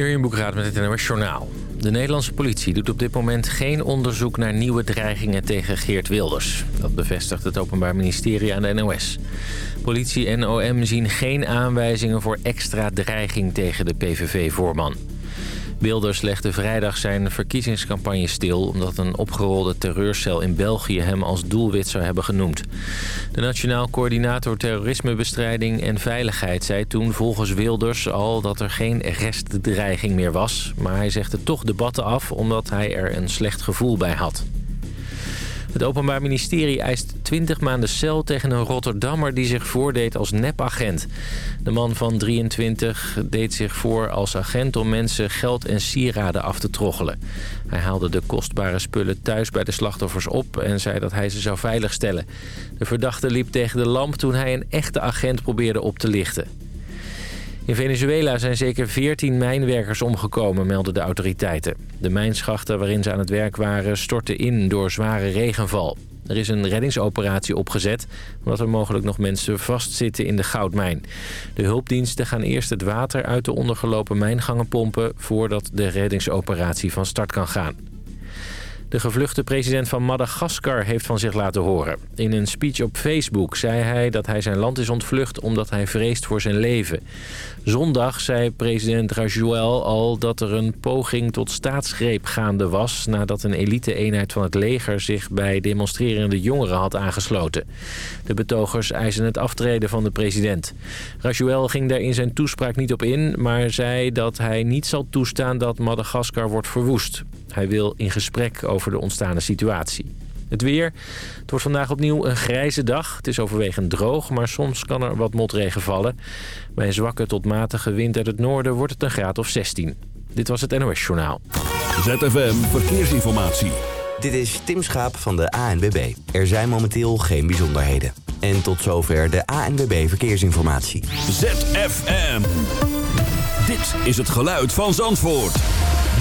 Jurjen Boekraad met het NOS Journaal. De Nederlandse politie doet op dit moment geen onderzoek naar nieuwe dreigingen tegen Geert Wilders. Dat bevestigt het Openbaar Ministerie aan de NOS. Politie en OM zien geen aanwijzingen voor extra dreiging tegen de PVV-voorman. Wilders legde vrijdag zijn verkiezingscampagne stil... omdat een opgerolde terreurcel in België hem als doelwit zou hebben genoemd. De Nationaal Coördinator Terrorismebestrijding en Veiligheid zei toen volgens Wilders al dat er geen restdreiging meer was. Maar hij zegde toch debatten af omdat hij er een slecht gevoel bij had. Het Openbaar Ministerie eist 20 maanden cel tegen een Rotterdammer die zich voordeed als nepagent. De man van 23 deed zich voor als agent om mensen geld en sieraden af te troggelen. Hij haalde de kostbare spullen thuis bij de slachtoffers op en zei dat hij ze zou veiligstellen. De verdachte liep tegen de lamp toen hij een echte agent probeerde op te lichten. In Venezuela zijn zeker 14 mijnwerkers omgekomen, melden de autoriteiten. De mijnschachten waarin ze aan het werk waren stortten in door zware regenval. Er is een reddingsoperatie opgezet... omdat er mogelijk nog mensen vastzitten in de goudmijn. De hulpdiensten gaan eerst het water uit de ondergelopen mijngangen pompen... voordat de reddingsoperatie van start kan gaan. De gevluchte president van Madagaskar heeft van zich laten horen. In een speech op Facebook zei hij dat hij zijn land is ontvlucht omdat hij vreest voor zijn leven. Zondag zei president Rajoel al dat er een poging tot staatsgreep gaande was... nadat een elite-eenheid van het leger zich bij demonstrerende jongeren had aangesloten. De betogers eisen het aftreden van de president. Rajoel ging daar in zijn toespraak niet op in, maar zei dat hij niet zal toestaan dat Madagaskar wordt verwoest. Hij wil in gesprek over de ontstane situatie. Het weer. Het wordt vandaag opnieuw een grijze dag. Het is overwegend droog, maar soms kan er wat motregen vallen. Bij een zwakke tot matige wind uit het noorden wordt het een graad of 16. Dit was het NOS Journaal. ZFM Verkeersinformatie. Dit is Tim Schaap van de ANWB. Er zijn momenteel geen bijzonderheden. En tot zover de ANWB Verkeersinformatie. ZFM. Dit is het geluid van Zandvoort.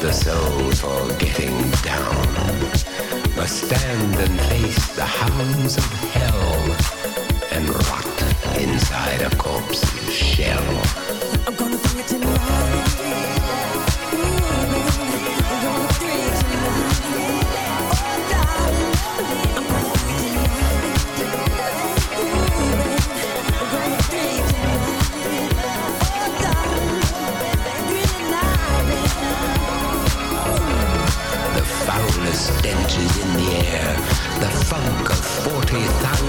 the soul's all getting down. Must stand and face the hounds of hell and rot inside a corpse's shell. I'm gonna bring it to life.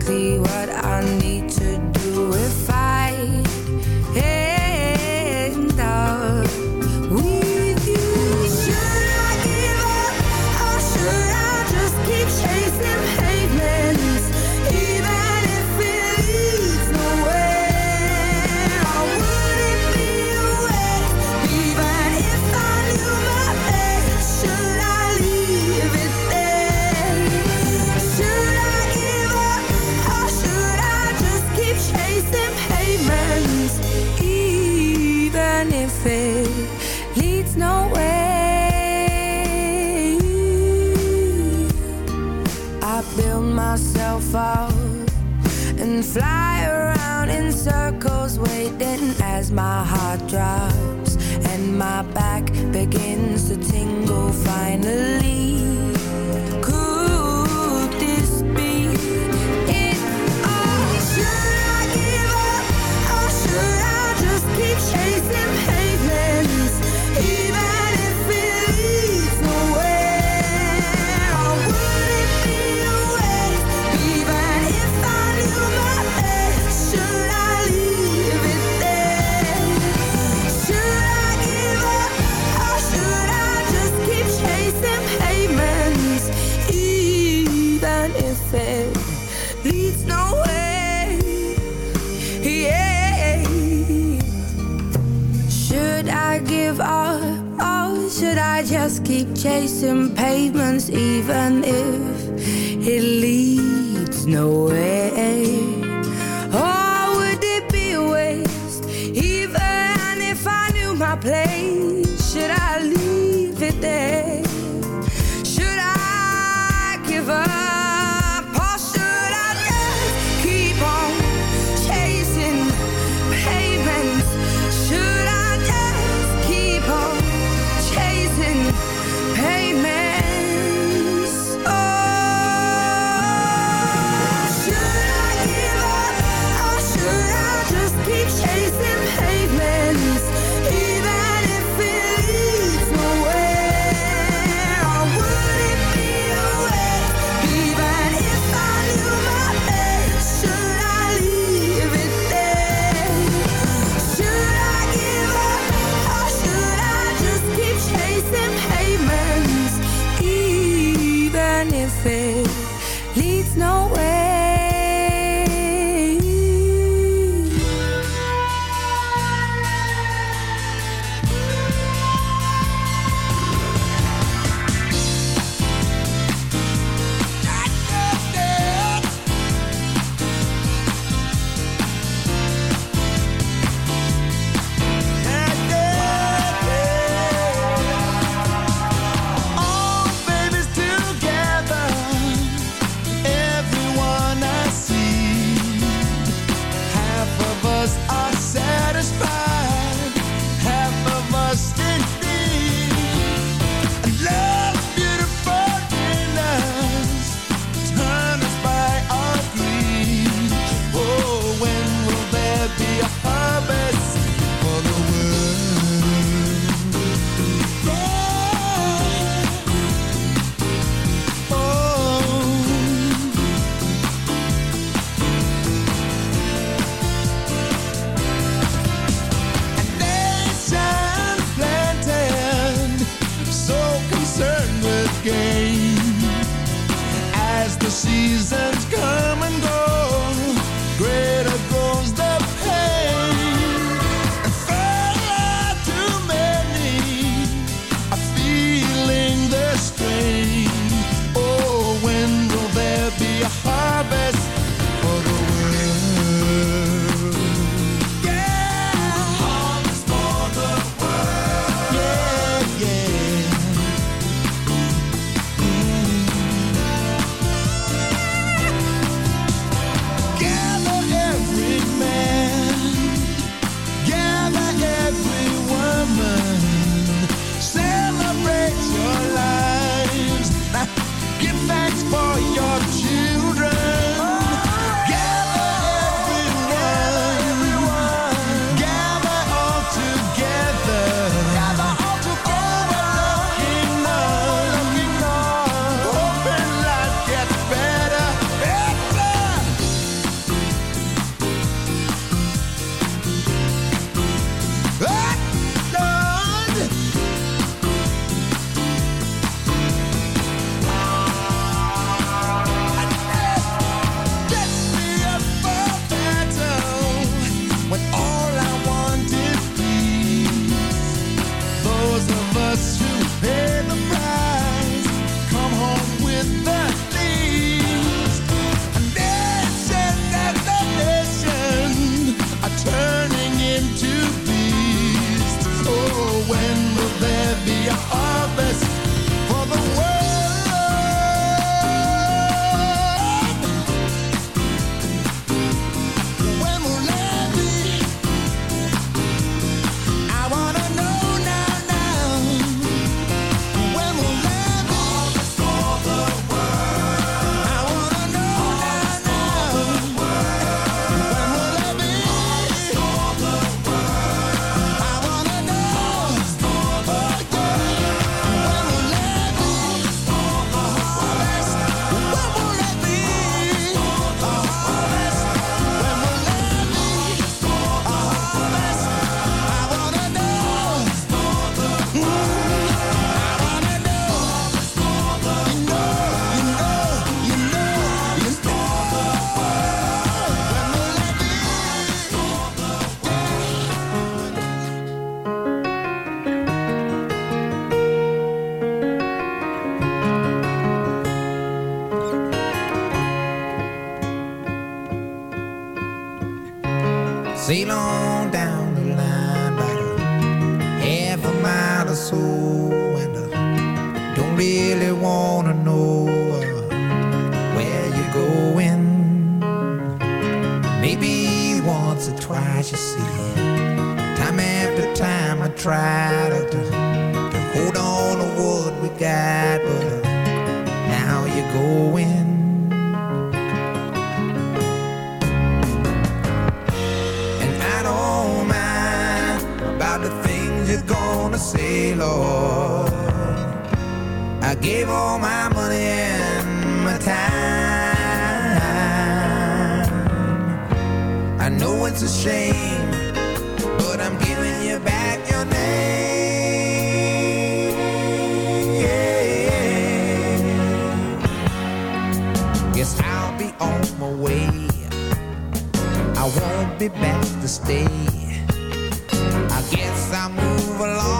Exactly what leave Seasons come know it's a shame, but I'm giving you back your name. Yeah. Guess I'll be on my way. I won't be back to stay. I guess I'll move along.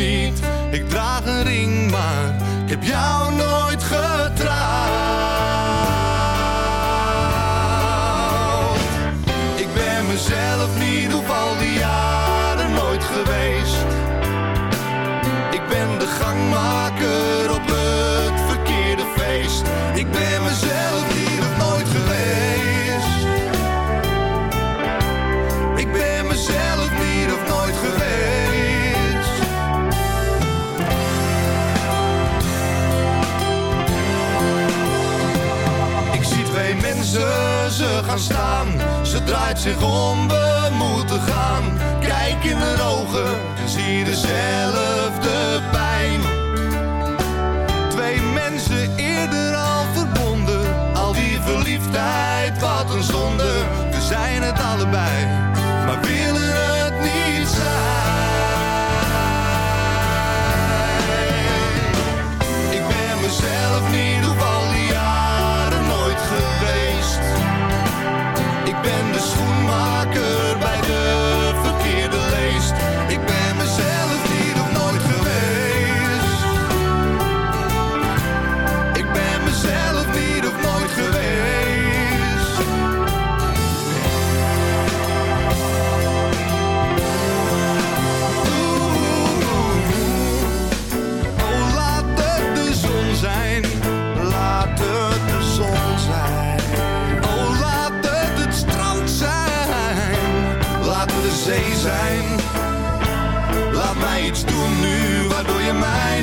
Ik draag een ring, maar ik heb jou nog. zich om, we moeten gaan. Kijk in hun ogen en zie de cellen.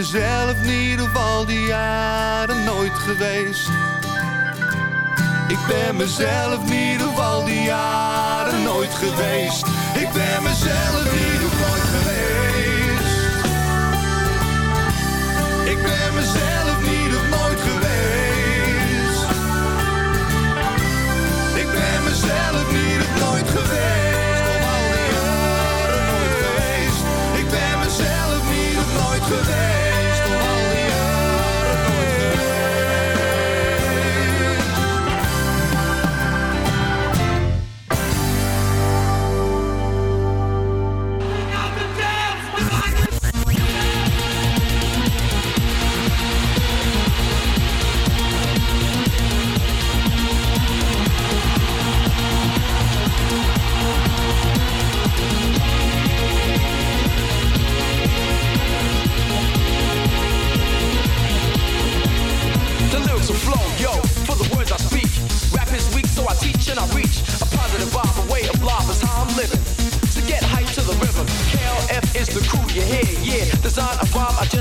mezelf niet ieder al die jaren nooit geweest. Ik ben mezelf niet ieder al die jaren nooit geweest. Ik ben mezelf niet ieder geval nooit geweest. Ik ben mezelf niet ieder nooit geweest. Ik ben mezelf niet ieder nooit geweest.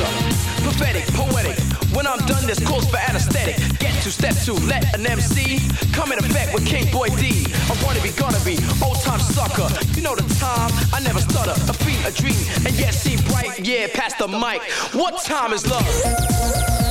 answer. Prophetic, poetic. When I'm done, this calls for anesthetic. Get to step two, let an MC come in effect with King Boy D. I wanna be, gonna be, old time sucker. You know the time, I never stutter. A beat, a dream, and yet see bright, yeah, past the mic. What time is love?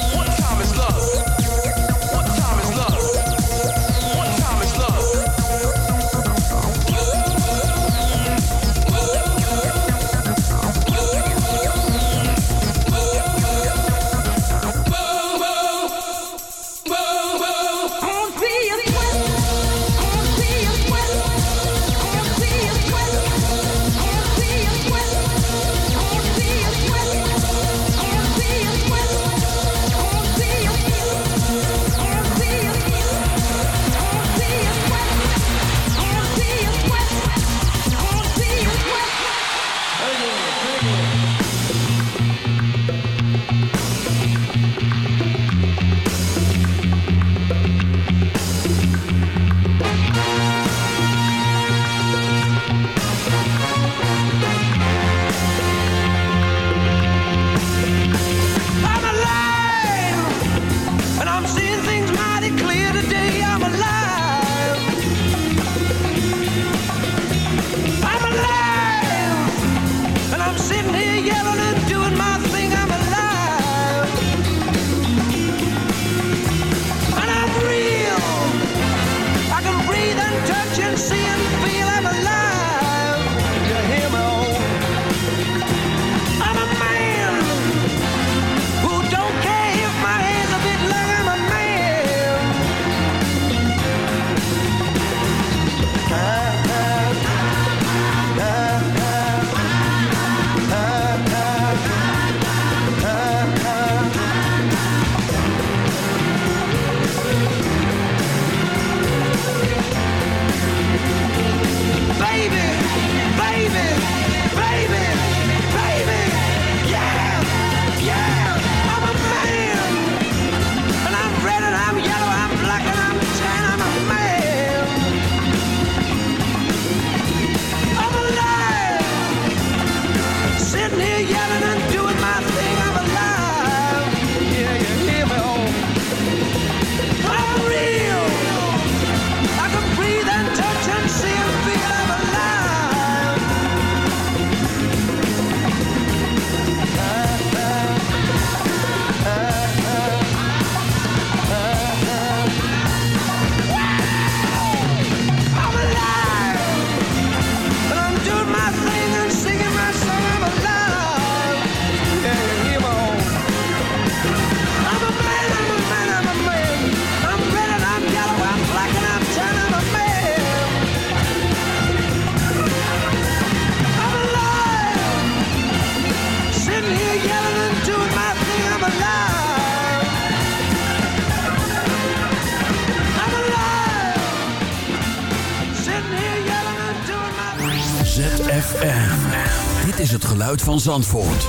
Van Zandvoort.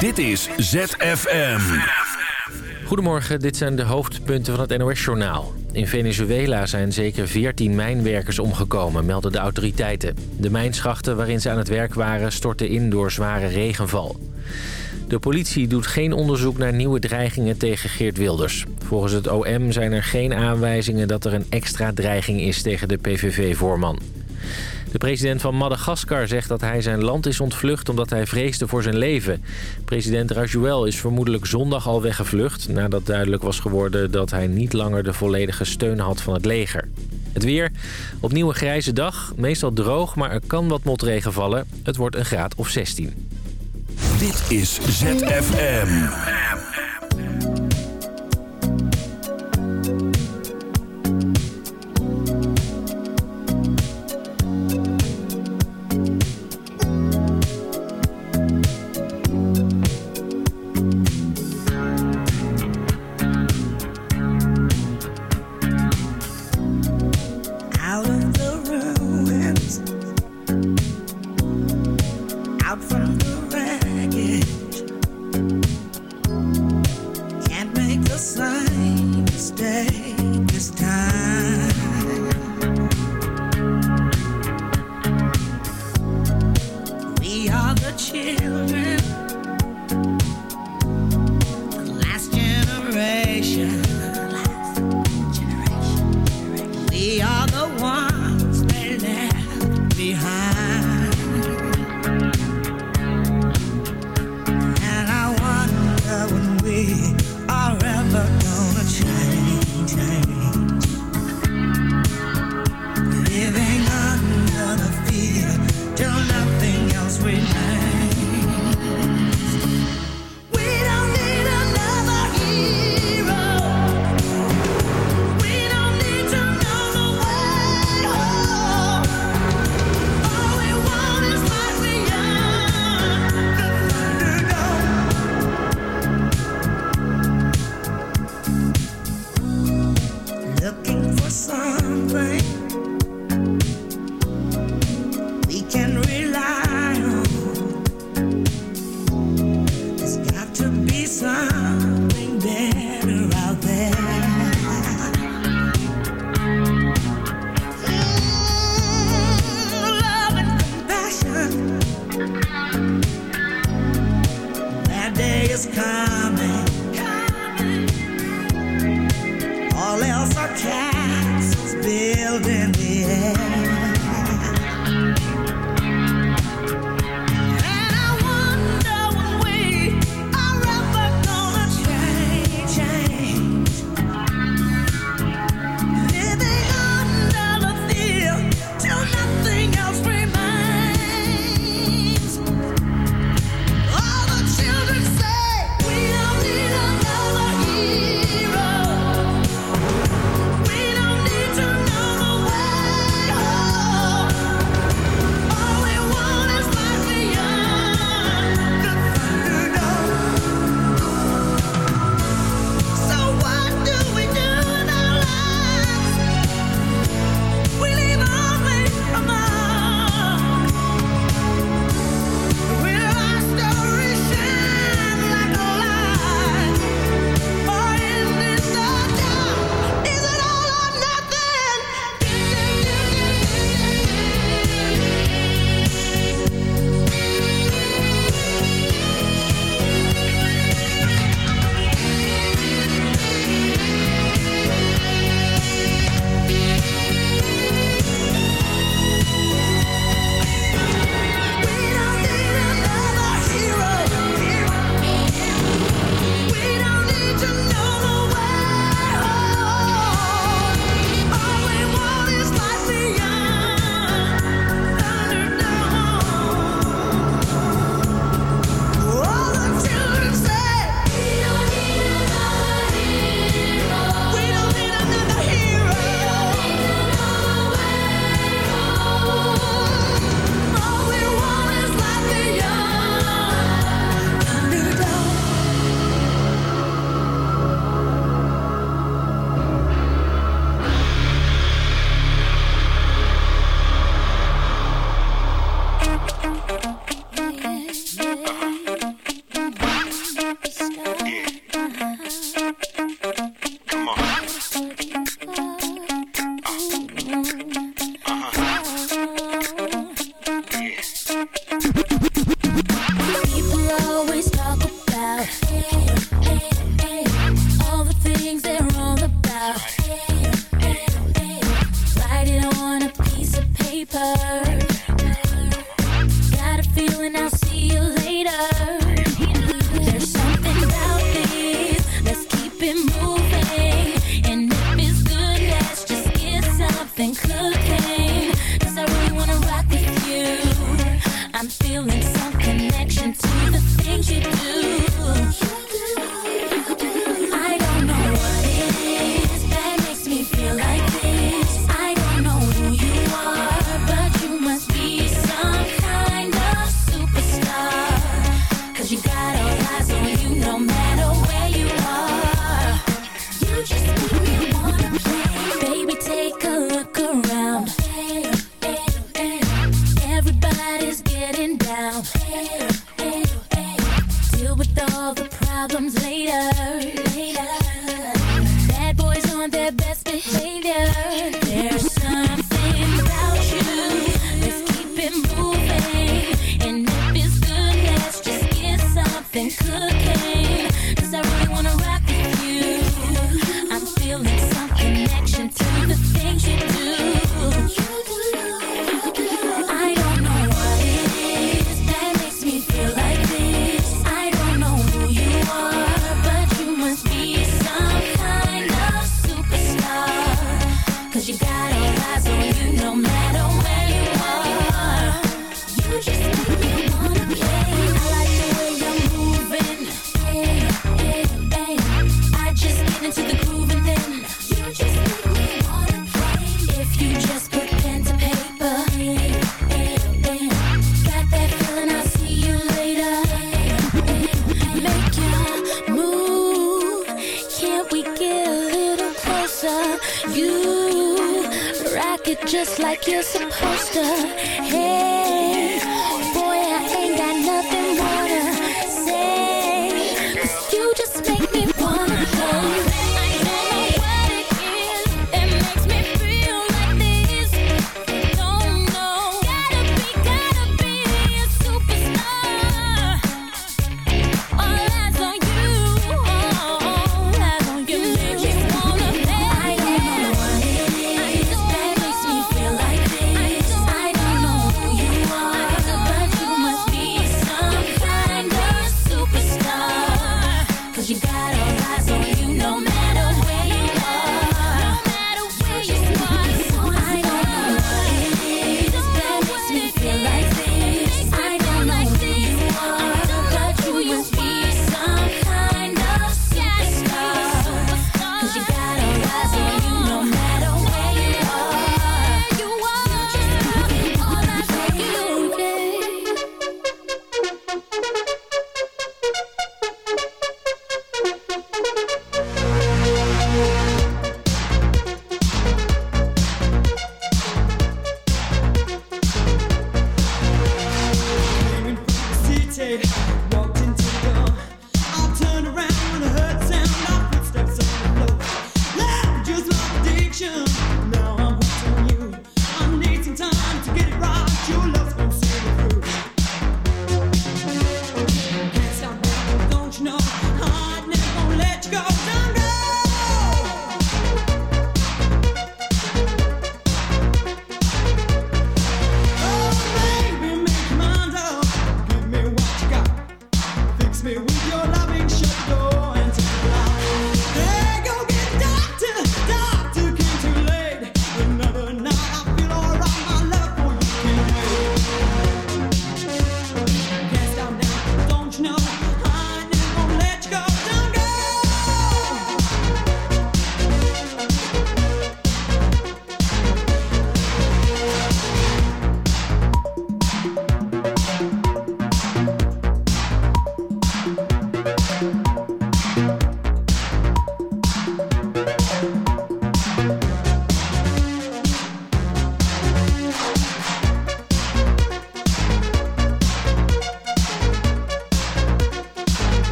Dit is ZFM. Goedemorgen, dit zijn de hoofdpunten van het NOS-journaal. In Venezuela zijn zeker 14 mijnwerkers omgekomen, melden de autoriteiten. De mijnschachten waarin ze aan het werk waren stortten in door zware regenval. De politie doet geen onderzoek naar nieuwe dreigingen tegen Geert Wilders. Volgens het OM zijn er geen aanwijzingen dat er een extra dreiging is tegen de PVV-voorman. De president van Madagaskar zegt dat hij zijn land is ontvlucht omdat hij vreesde voor zijn leven. President Rajuel is vermoedelijk zondag al weggevlucht... nadat duidelijk was geworden dat hij niet langer de volledige steun had van het leger. Het weer, opnieuw een grijze dag, meestal droog, maar er kan wat motregen vallen. Het wordt een graad of 16. Dit is ZFM.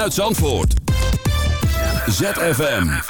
Vanuit Zandvoort. ZFM.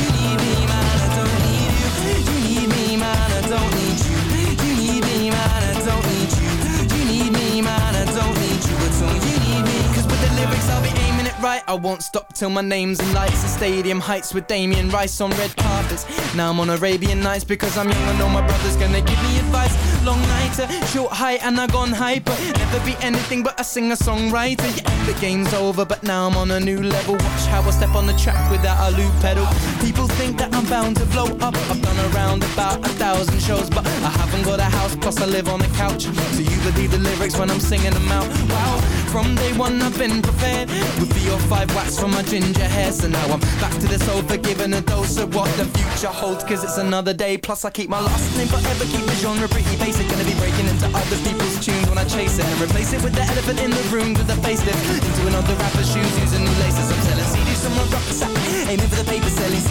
right I won't stop till my name's in lights. The stadium heights with Damien Rice on red carpets. Now I'm on Arabian Nights because I'm young. I know my brother's gonna give me advice. Long nighter, short height, and I gone hyper. Never be anything but a singer songwriter. Yeah, the game's over, but now I'm on a new level. Watch how I step on the track without a loop pedal. People think bound to blow up. I've done around about a thousand shows, but I haven't got a house. Plus I live on a couch. So you believe the lyrics when I'm singing them out. Wow, from day one I've been prepared with three or five wax from my ginger hair. So now I'm back to this old forgiven a dose of what the future holds. Cause it's another day. Plus I keep my last name forever. Keep the genre pretty basic. Gonna be breaking into other people's tunes when I chase it. And replace it with the elephant in the room with a facelift. Into another rapper's shoes using new laces. I'm selling CDs from my rucksack. Aiming for the paper selling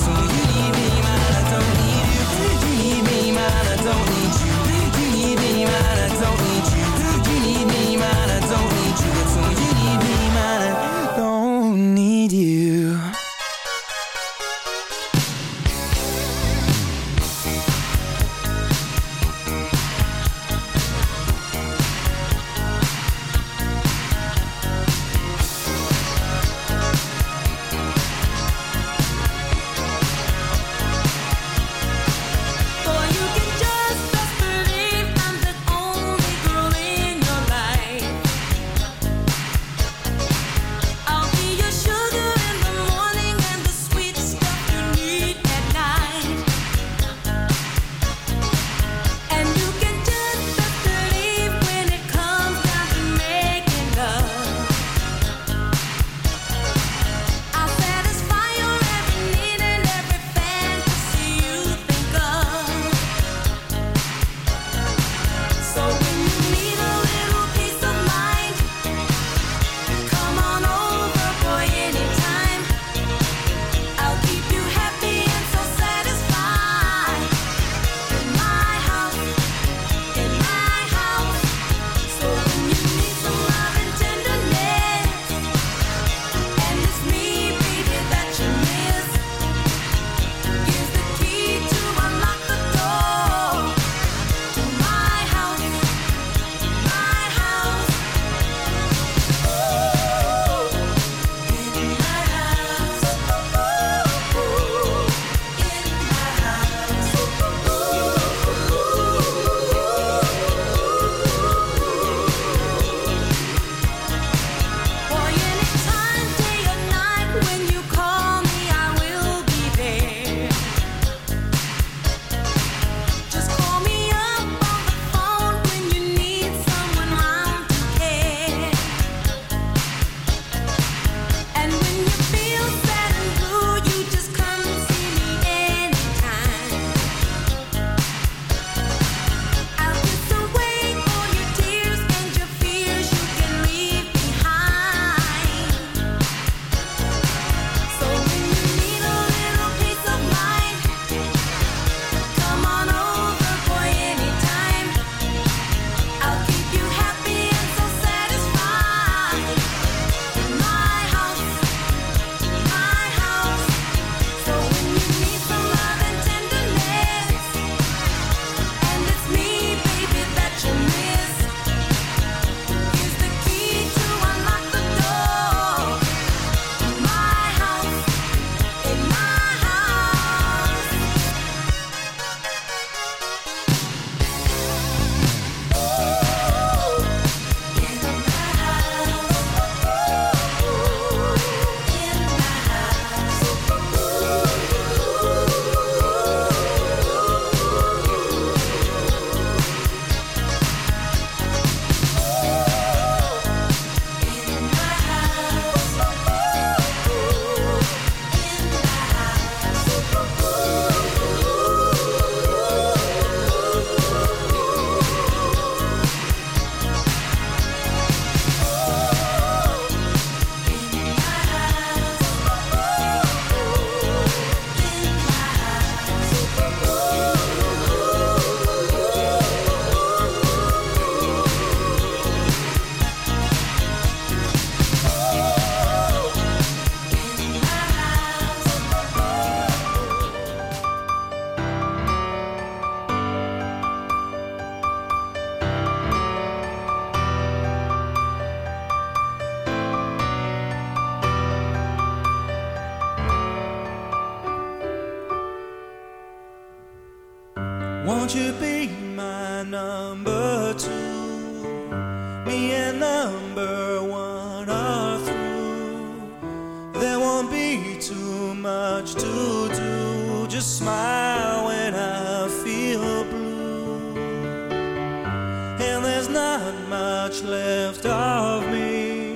not much left of me.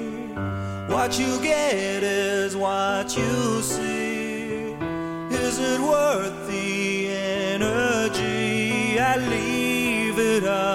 What you get is what you see. Is it worth the energy? I leave it up.